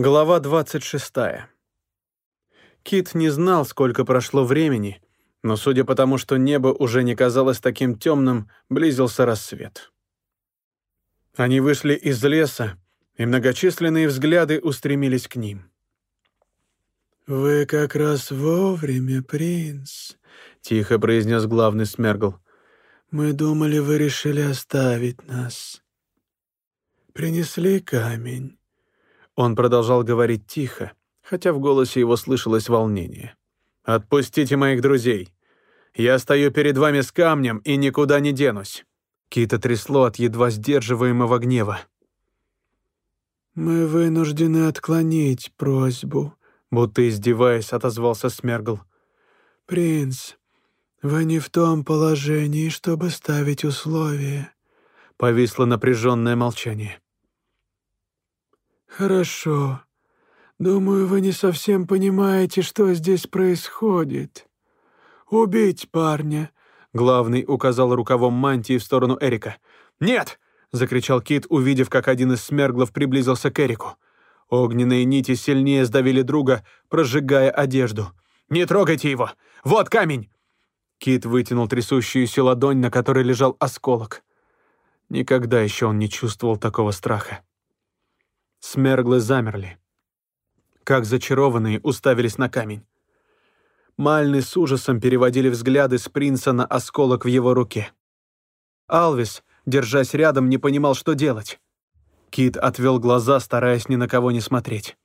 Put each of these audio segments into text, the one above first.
Глава 26. Кит не знал, сколько прошло времени, но судя по тому, что небо уже не казалось таким темным, близился рассвет. Они вышли из леса, и многочисленные взгляды устремились к ним. «Вы как раз вовремя, принц», — тихо произнес главный Смергл. «Мы думали, вы решили оставить нас. Принесли камень». Он продолжал говорить тихо, хотя в голосе его слышалось волнение. «Отпустите моих друзей. Я стою перед вами с камнем и никуда не денусь». Кита трясло от едва сдерживаемого гнева. «Мы вынуждены отклонить просьбу», — будто издеваясь, отозвался Смергл. «Принц, вы не в том положении, чтобы ставить условия». Повисло напряженное молчание. «Хорошо. Думаю, вы не совсем понимаете, что здесь происходит. Убить парня!» Главный указал рукавом мантии в сторону Эрика. «Нет!» — закричал Кит, увидев, как один из смерглов приблизился к Эрику. Огненные нити сильнее сдавили друга, прожигая одежду. «Не трогайте его! Вот камень!» Кит вытянул трясущуюся ладонь, на которой лежал осколок. Никогда еще он не чувствовал такого страха. Смерглы замерли. Как зачарованные уставились на камень. Мальны с ужасом переводили взгляды с принца на осколок в его руке. Алвис, держась рядом, не понимал, что делать. Кит отвел глаза, стараясь ни на кого не смотреть.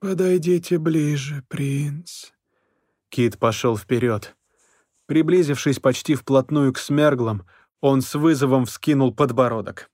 «Подойдите ближе, принц». Кит пошел вперед. Приблизившись почти вплотную к смерглам, он с вызовом вскинул подбородок.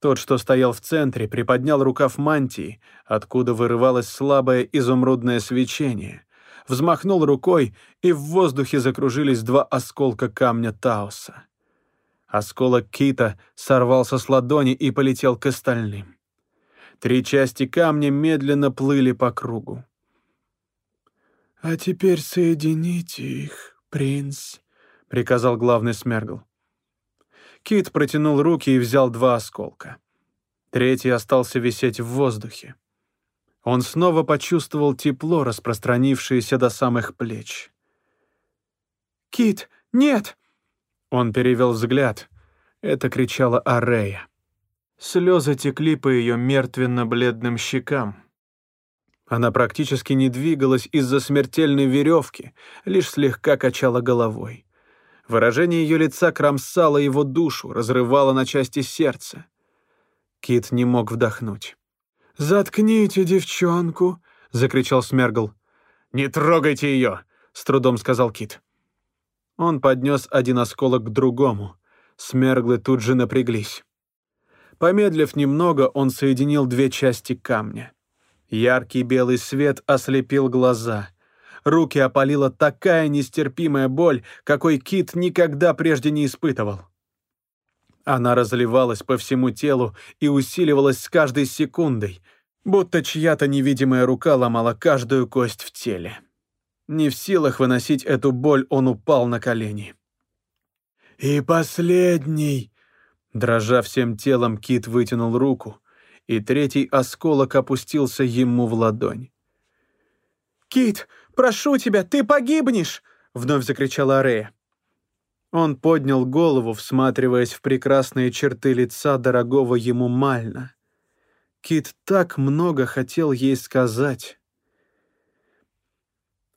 Тот, что стоял в центре, приподнял рукав мантии, откуда вырывалось слабое изумрудное свечение, взмахнул рукой, и в воздухе закружились два осколка камня Таоса. Осколок кита сорвался с ладони и полетел к остальным. Три части камня медленно плыли по кругу. «А теперь соедините их, принц», — приказал главный Смергл. Кит протянул руки и взял два осколка. Третий остался висеть в воздухе. Он снова почувствовал тепло, распространившееся до самых плеч. «Кит, нет!» Он перевел взгляд. Это кричала Арея. Слезы текли по ее мертвенно-бледным щекам. Она практически не двигалась из-за смертельной веревки, лишь слегка качала головой. Выражение ее лица кромсало его душу, разрывало на части сердце. Кит не мог вдохнуть. «Заткните девчонку!» — закричал Смергл. «Не трогайте ее!» — с трудом сказал Кит. Он поднес один осколок к другому. Смерглы тут же напряглись. Помедлив немного, он соединил две части камня. Яркий белый свет ослепил глаза — Руки опалила такая нестерпимая боль, какой Кит никогда прежде не испытывал. Она разливалась по всему телу и усиливалась с каждой секундой, будто чья-то невидимая рука ломала каждую кость в теле. Не в силах выносить эту боль, он упал на колени. «И последний!» Дрожа всем телом, Кит вытянул руку, и третий осколок опустился ему в ладонь. «Кит, Прошу тебя, ты погибнешь!» — вновь закричала Арея. Он поднял голову, всматриваясь в прекрасные черты лица дорогого ему Мальна. Кит так много хотел ей сказать.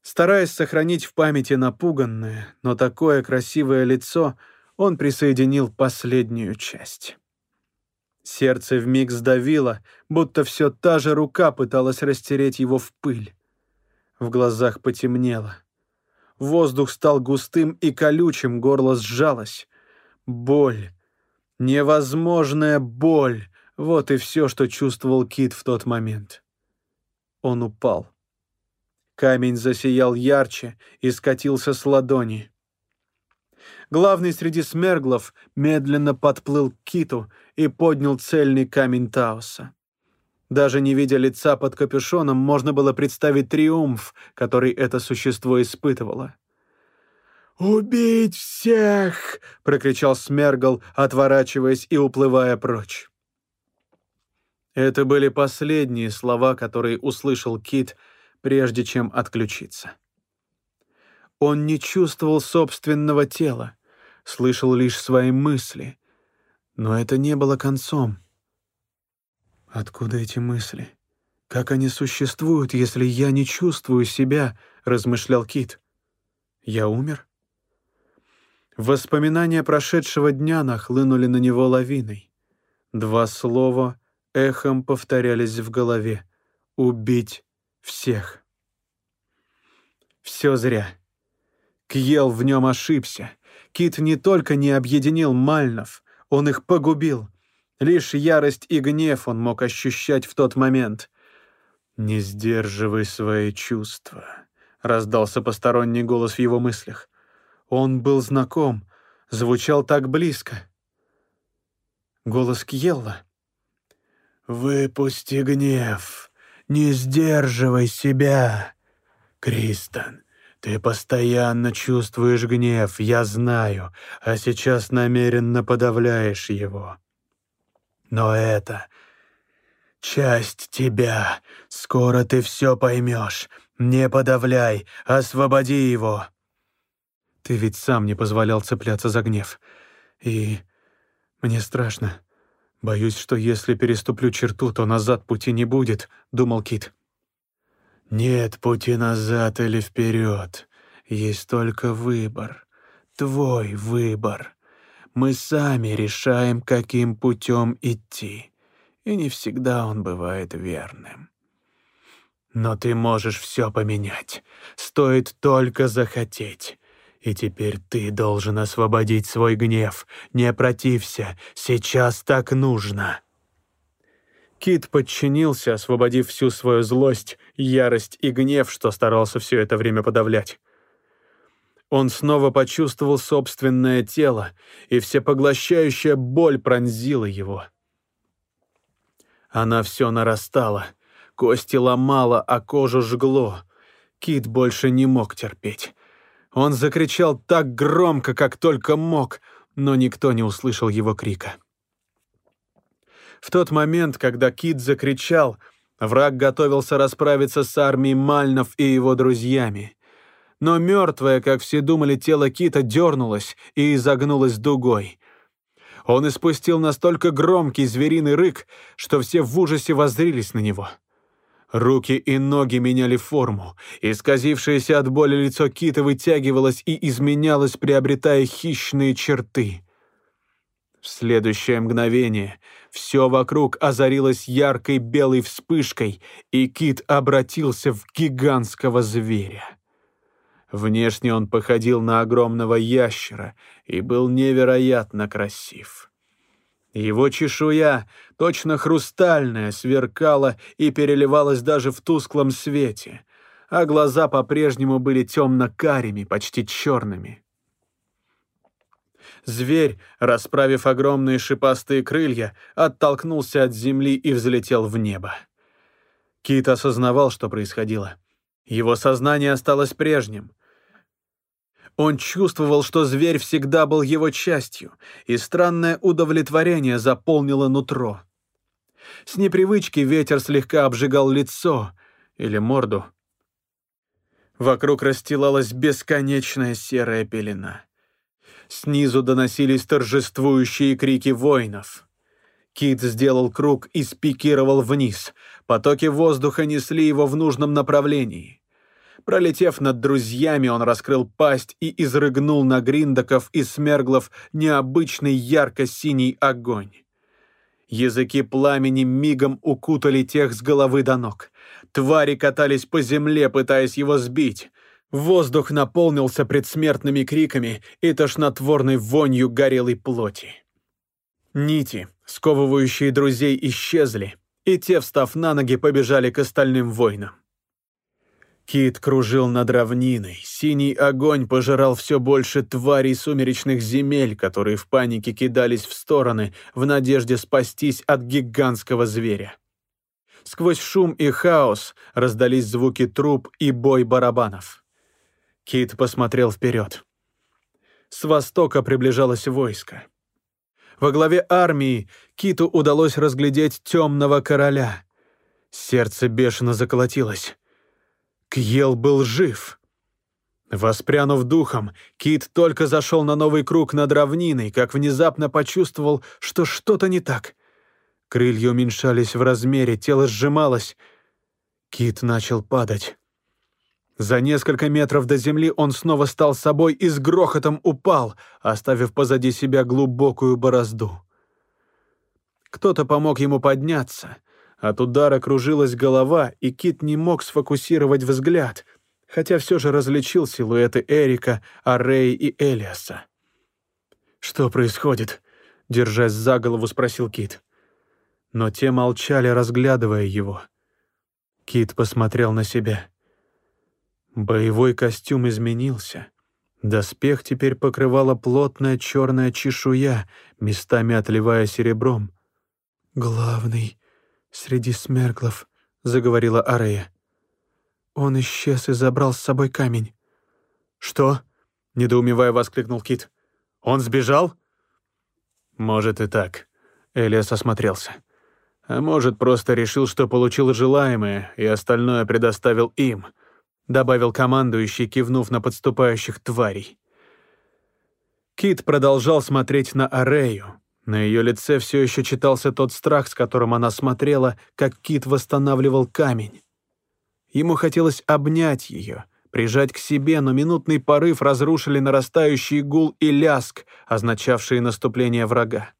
Стараясь сохранить в памяти напуганное, но такое красивое лицо, он присоединил последнюю часть. Сердце вмиг сдавило, будто все та же рука пыталась растереть его в пыль. В глазах потемнело. Воздух стал густым и колючим, горло сжалось. Боль. Невозможная боль. Вот и все, что чувствовал Кит в тот момент. Он упал. Камень засиял ярче и скатился с ладони. Главный среди смерглов медленно подплыл к Киту и поднял цельный камень Таоса. Даже не видя лица под капюшоном, можно было представить триумф, который это существо испытывало. «Убить всех!» — прокричал Смергл, отворачиваясь и уплывая прочь. Это были последние слова, которые услышал Кит, прежде чем отключиться. Он не чувствовал собственного тела, слышал лишь свои мысли. Но это не было концом. «Откуда эти мысли? Как они существуют, если я не чувствую себя?» — размышлял Кит. «Я умер?» Воспоминания прошедшего дня нахлынули на него лавиной. Два слова эхом повторялись в голове. «Убить всех». Все зря. Кьел в нем ошибся. Кит не только не объединил Мальнов, он их погубил. Лишь ярость и гнев он мог ощущать в тот момент. «Не сдерживай свои чувства», — раздался посторонний голос в его мыслях. Он был знаком, звучал так близко. Голос Кьелла. «Выпусти гнев, не сдерживай себя, Кристен. Ты постоянно чувствуешь гнев, я знаю, а сейчас намеренно подавляешь его. Но это часть тебя. Скоро ты все поймешь. Не подавляй, освободи его. Ты ведь сам не позволял цепляться за гнев. И мне страшно. Боюсь, что если переступлю черту, то назад пути не будет, думал Кит. Нет пути назад или вперед. Есть только выбор. Твой выбор. Мы сами решаем, каким путем идти. И не всегда он бывает верным. Но ты можешь все поменять. Стоит только захотеть. И теперь ты должен освободить свой гнев. Не протився. Сейчас так нужно. Кит подчинился, освободив всю свою злость, ярость и гнев, что старался все это время подавлять. Он снова почувствовал собственное тело, и всепоглощающая боль пронзила его. Она все нарастала, кости ломала, а кожу жгло. Кит больше не мог терпеть. Он закричал так громко, как только мог, но никто не услышал его крика. В тот момент, когда Кит закричал, враг готовился расправиться с армией Мальнов и его друзьями. Но мертвое, как все думали, тело Кита дернулось и изогнулось дугой. Он испустил настолько громкий звериный рык, что все в ужасе воззрились на него. Руки и ноги меняли форму, исказившееся от боли лицо Кита вытягивалось и изменялось, приобретая хищные черты. В следующее мгновение все вокруг озарилось яркой белой вспышкой, и кит обратился в гигантского зверя. Внешне он походил на огромного ящера и был невероятно красив. Его чешуя, точно хрустальная, сверкала и переливалась даже в тусклом свете, а глаза по-прежнему были темно-карими, почти черными. Зверь, расправив огромные шипастые крылья, оттолкнулся от земли и взлетел в небо. Кит осознавал, что происходило. Его сознание осталось прежним. Он чувствовал, что зверь всегда был его частью, и странное удовлетворение заполнило нутро. С непривычки ветер слегка обжигал лицо или морду. Вокруг расстилалась бесконечная серая пелена. Снизу доносились торжествующие крики воинов. Кит сделал круг и спикировал вниз. Потоки воздуха несли его в нужном направлении. Пролетев над друзьями, он раскрыл пасть и изрыгнул на гриндаков и смерглов необычный ярко-синий огонь. Языки пламени мигом укутали тех с головы до ног. Твари катались по земле, пытаясь его сбить. Воздух наполнился предсмертными криками и тошнотворной вонью горелой плоти. Нити, сковывающие друзей, исчезли, и те, встав на ноги, побежали к остальным воинам. Кит кружил над равниной, синий огонь пожирал все больше тварей сумеречных земель, которые в панике кидались в стороны в надежде спастись от гигантского зверя. Сквозь шум и хаос раздались звуки труб и бой барабанов. Кит посмотрел вперед. С востока приближалось войско. Во главе армии Киту удалось разглядеть темного короля. Сердце бешено заколотилось. Кьел был жив. Воспрянув духом, Кит только зашел на новый круг над равниной, как внезапно почувствовал, что что-то не так. Крылья уменьшались в размере, тело сжималось. Кит начал падать. За несколько метров до земли он снова стал собой и с грохотом упал, оставив позади себя глубокую борозду. Кто-то помог ему подняться. От удара кружилась голова, и Кит не мог сфокусировать взгляд, хотя все же различил силуэты Эрика, Арреи и Элиаса. «Что происходит?» — держась за голову, спросил Кит. Но те молчали, разглядывая его. Кит посмотрел на себя. Боевой костюм изменился. Доспех теперь покрывала плотная черная чешуя, местами отливая серебром. «Главный среди смерклов», — заговорила Арея. «Он исчез и забрал с собой камень». «Что?» — недоумевая воскликнул Кит. «Он сбежал?» «Может и так», — Элиас осмотрелся. «А может, просто решил, что получил желаемое, и остальное предоставил им» добавил командующий, кивнув на подступающих тварей. Кит продолжал смотреть на Арею. На ее лице все еще читался тот страх, с которым она смотрела, как Кит восстанавливал камень. Ему хотелось обнять ее, прижать к себе, но минутный порыв разрушили нарастающий гул и ляск, означавшие наступление врага.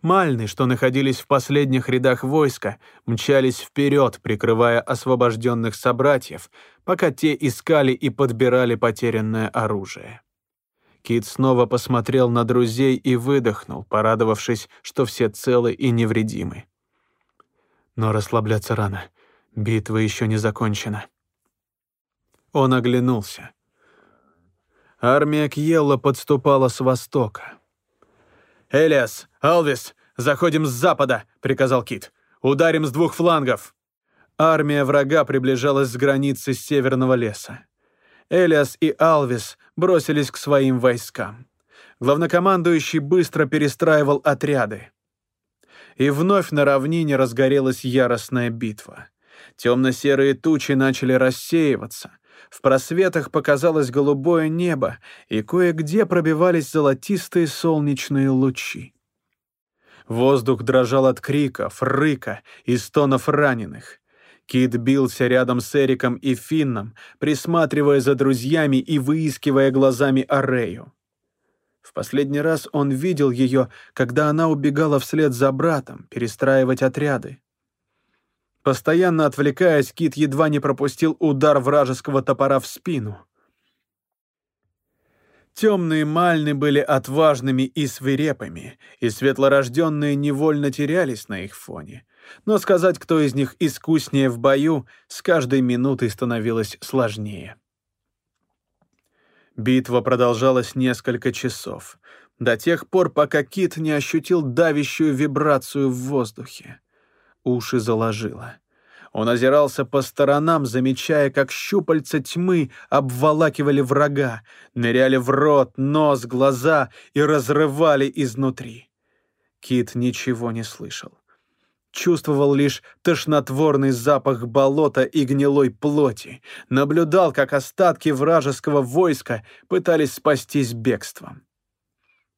Мальны, что находились в последних рядах войска, мчались вперед, прикрывая освобожденных собратьев, пока те искали и подбирали потерянное оружие. Кит снова посмотрел на друзей и выдохнул, порадовавшись, что все целы и невредимы. Но расслабляться рано. Битва еще не закончена. Он оглянулся. Армия Кьелла подступала с востока. «Элиас, Алвис, заходим с запада», — приказал Кит. «Ударим с двух флангов». Армия врага приближалась с границы северного леса. Элиас и Алвис бросились к своим войскам. Главнокомандующий быстро перестраивал отряды. И вновь на равнине разгорелась яростная битва. Темно-серые тучи начали рассеиваться — в просветах показалось голубое небо, и кое-где пробивались золотистые солнечные лучи. Воздух дрожал от криков, рыка и стонов раненых. Кит бился рядом с Эриком и Финном, присматривая за друзьями и выискивая глазами Арею. В последний раз он видел ее, когда она убегала вслед за братом, перестраивать отряды. Постоянно отвлекаясь, Кит едва не пропустил удар вражеского топора в спину. Темные мальны были отважными и свирепыми, и светлорожденные невольно терялись на их фоне. Но сказать, кто из них искуснее в бою, с каждой минутой становилось сложнее. Битва продолжалась несколько часов, до тех пор, пока Кит не ощутил давящую вибрацию в воздухе уши заложило. Он озирался по сторонам, замечая, как щупальца тьмы обволакивали врага, ныряли в рот, нос, глаза и разрывали изнутри. Кит ничего не слышал. Чувствовал лишь тошнотворный запах болота и гнилой плоти, наблюдал, как остатки вражеского войска пытались спастись бегством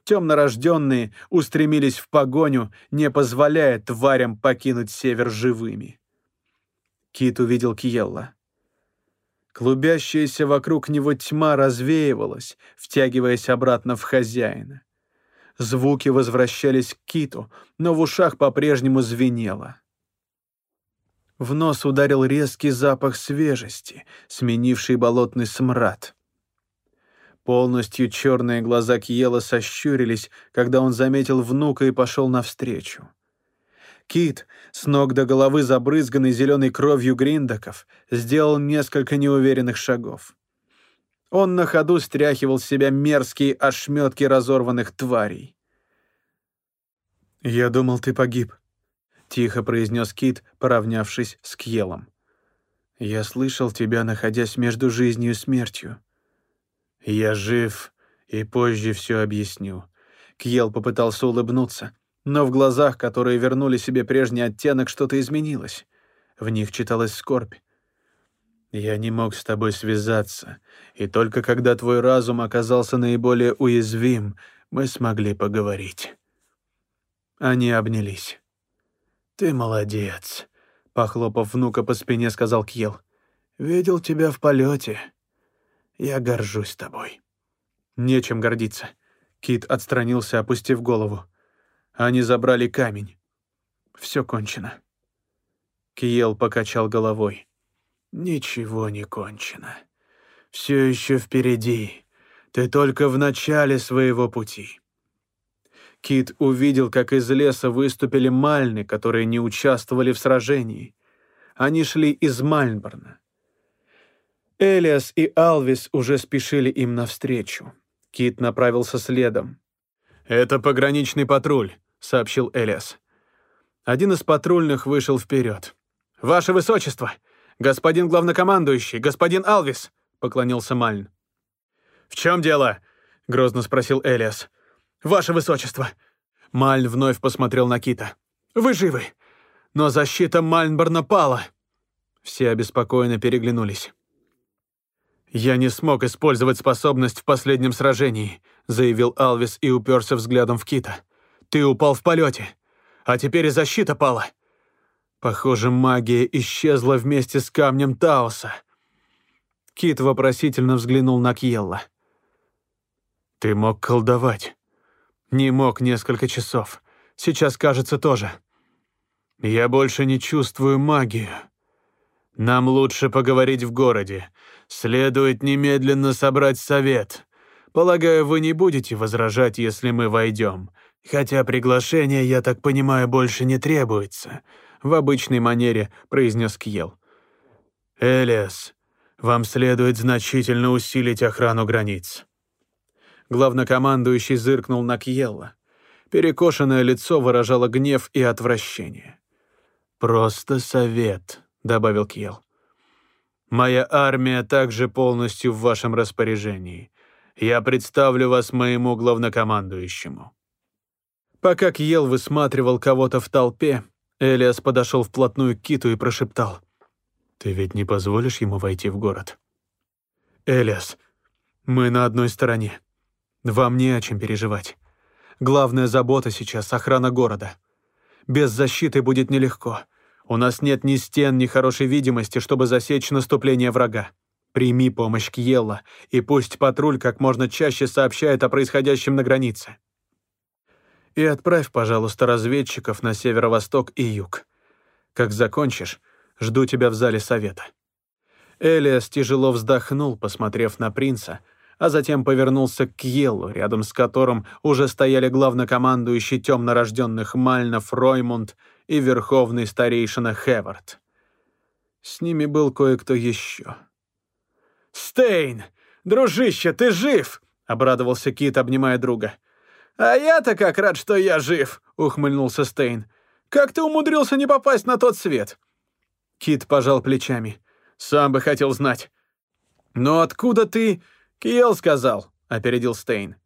темнорожденные устремились в погоню, не позволяя тварям покинуть север живыми. Кит увидел Киелла. Клубящаяся вокруг него тьма развеивалась, втягиваясь обратно в хозяина. Звуки возвращались к Киту, но в ушах по-прежнему звенело. В нос ударил резкий запах свежести, сменивший болотный смрад. Полностью черные глаза Киела сощурились, когда он заметил внука и пошел навстречу. Кит, с ног до головы забрызганный зеленой кровью гриндаков, сделал несколько неуверенных шагов. Он на ходу стряхивал с себя мерзкие ошметки разорванных тварей. «Я думал, ты погиб», — тихо произнес Кит, поравнявшись с Кьелом. «Я слышал тебя, находясь между жизнью и смертью. «Я жив, и позже все объясню». Кьел попытался улыбнуться, но в глазах, которые вернули себе прежний оттенок, что-то изменилось. В них читалась скорбь. «Я не мог с тобой связаться, и только когда твой разум оказался наиболее уязвим, мы смогли поговорить». Они обнялись. «Ты молодец», — похлопав внука по спине, сказал Кьел. «Видел тебя в полете. Я горжусь тобой». «Нечем гордиться». Кит отстранился, опустив голову. Они забрали камень. Все кончено. Киел покачал головой. «Ничего не кончено. Все еще впереди. Ты только в начале своего пути». Кит увидел, как из леса выступили мальны, которые не участвовали в сражении. Они шли из Мальнборна. Элиас и Алвис уже спешили им навстречу. Кит направился следом. «Это пограничный патруль», — сообщил Элиас. Один из патрульных вышел вперед. «Ваше Высочество! Господин главнокомандующий! Господин Алвис!» — поклонился Мальн. «В чем дело?» — грозно спросил Элиас. «Ваше Высочество!» Мальн вновь посмотрел на Кита. «Вы живы! Но защита Мальнборна пала!» Все обеспокоенно переглянулись. «Я не смог использовать способность в последнем сражении», заявил Алвис и уперся взглядом в Кита. «Ты упал в полете, а теперь и защита пала». Похоже, магия исчезла вместе с камнем Таоса. Кит вопросительно взглянул на Кьелла. «Ты мог колдовать?» «Не мог несколько часов. Сейчас, кажется, тоже. Я больше не чувствую магию. Нам лучше поговорить в городе. Следует немедленно собрать совет. Полагаю, вы не будете возражать, если мы войдем. Хотя приглашение, я так понимаю, больше не требуется», — в обычной манере произнес Кьел. «Элиас, вам следует значительно усилить охрану границ». Главнокомандующий зыркнул на Кьелла. Перекошенное лицо выражало гнев и отвращение. «Просто совет», — добавил Кьел. Моя армия также полностью в вашем распоряжении. Я представлю вас моему главнокомандующему». Пока Кьел высматривал кого-то в толпе, Элиас подошел вплотную к Киту и прошептал. «Ты ведь не позволишь ему войти в город?» «Элиас, мы на одной стороне. Вам не о чем переживать. Главная забота сейчас — охрана города. Без защиты будет нелегко. У нас нет ни стен, ни хорошей видимости, чтобы засечь наступление врага. Прими помощь Кьелла, и пусть патруль как можно чаще сообщает о происходящем на границе. И отправь, пожалуйста, разведчиков на северо-восток и юг. Как закончишь, жду тебя в зале совета». Элиас тяжело вздохнул, посмотрев на принца, а затем повернулся к Кьеллу, рядом с которым уже стояли главнокомандующий темнорожденных Мальнов Роймунд и верховный старейшина Хевард. С ними был кое-кто еще. «Стейн! Дружище, ты жив!» — обрадовался Кит, обнимая друга. «А я-то как рад, что я жив!» — ухмыльнулся Стейн. «Как ты умудрился не попасть на тот свет?» Кит пожал плечами. «Сам бы хотел знать». «Но откуда ты...» «Киел сказал», — опередил Стейн.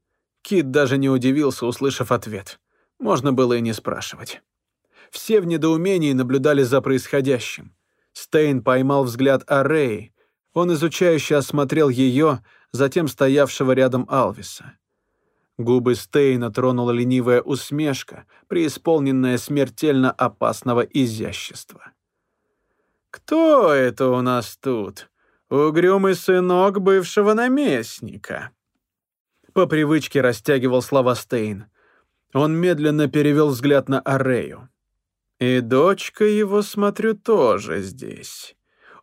Кит даже не удивился, услышав ответ. Можно было и не спрашивать. Все в недоумении наблюдали за происходящим. Стейн поймал взгляд Ареи. Он изучающе осмотрел ее, затем стоявшего рядом Алвиса. Губы Стейна тронула ленивая усмешка, преисполненная смертельно опасного изящества. «Кто это у нас тут? Угрюмый сынок бывшего наместника?» По привычке растягивал слова Стейн. Он медленно перевел взгляд на Арею. «И дочка его, смотрю, тоже здесь».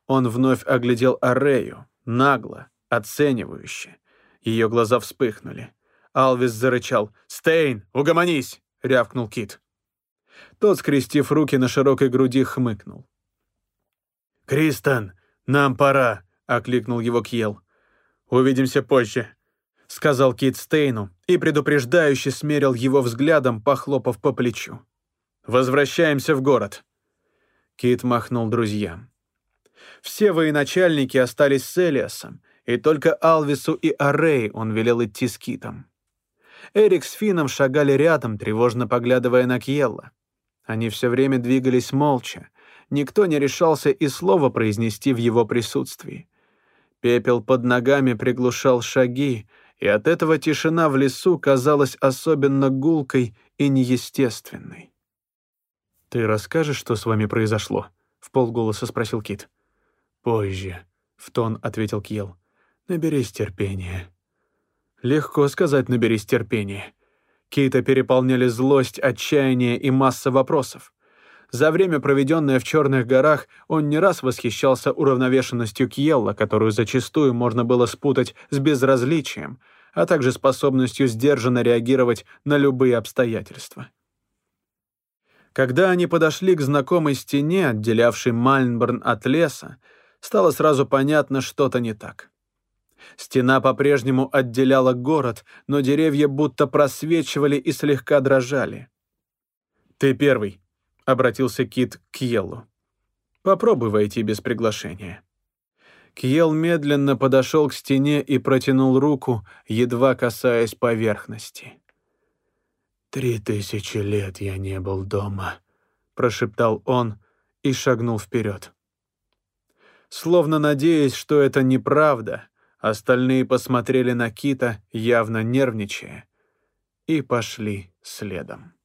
Он вновь оглядел Арею, нагло, оценивающе. Ее глаза вспыхнули. Алвис зарычал. «Стейн, угомонись!» — рявкнул Кит. Тот, скрестив руки на широкой груди, хмыкнул. «Кристен, нам пора!» — окликнул его Кьел. «Увидимся позже», — сказал Кит Стейну и предупреждающе смерил его взглядом, похлопав по плечу. Возвращаемся в город». Кит махнул друзьям. Все военачальники остались с Элиасом, и только Алвису и Арей он велел идти с Китом. Эрик с Фином шагали рядом, тревожно поглядывая на Кьелла. Они все время двигались молча. Никто не решался и слова произнести в его присутствии. Пепел под ногами приглушал шаги, и от этого тишина в лесу казалась особенно гулкой и неестественной. «Ты расскажешь, что с вами произошло?» — в полголоса спросил Кит. «Позже», — в тон ответил Кьел. «Наберись терпения». Легко сказать «наберись терпения». Кита переполняли злость, отчаяние и масса вопросов. За время, проведенное в Черных горах, он не раз восхищался уравновешенностью Кьелла, которую зачастую можно было спутать с безразличием, а также способностью сдержанно реагировать на любые обстоятельства. Когда они подошли к знакомой стене, отделявшей Мальнборн от леса, стало сразу понятно, что-то не так. Стена по-прежнему отделяла город, но деревья будто просвечивали и слегка дрожали. «Ты первый», — обратился Кит к Кьеллу. «Попробуй войти без приглашения». Кьел медленно подошел к стене и протянул руку, едва касаясь поверхности. «Три тысячи лет я не был дома», — прошептал он и шагнул вперед. Словно надеясь, что это неправда, Остальные посмотрели на Кита, явно нервничая, и пошли следом.